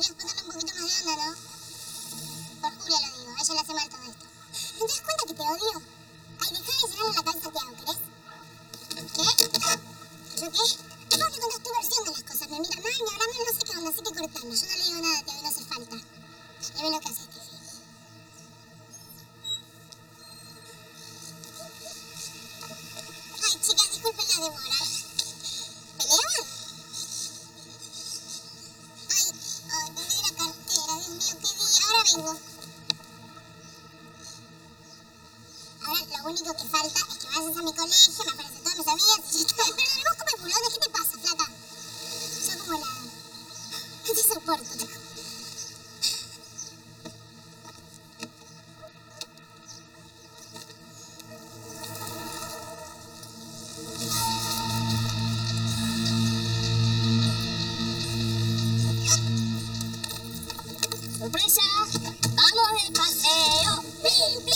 podrías ponerle un poquito más de onda, ¿no? Por Julia lo digo, a ella le hace mal todo esto. ¿No te das cuenta que te odio? Ay, dejá de llenarle la cabeza a Tiago, ¿querés? ¿Qué? ¿Yo qué? Vos le contás tu versión de las cosas. Me mira mal, me habla mal, no sé qué onda, así que cortando. Yo no le digo nada Tiago, no hace falta. Ya ve lo que hace este. Ay, chicas, disculpen la demora. Ahora lo único que falta es que vayas a mi colegio, me aparecen todas mis amigas y yo estoy. Perdón, vos come bulones, ¿qué te pasa, flaca? Yo como la. No te soporto, chico. ¡Sorpresa! caseo. Bim, bim.